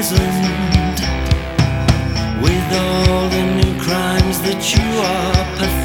with all the new crimes that you are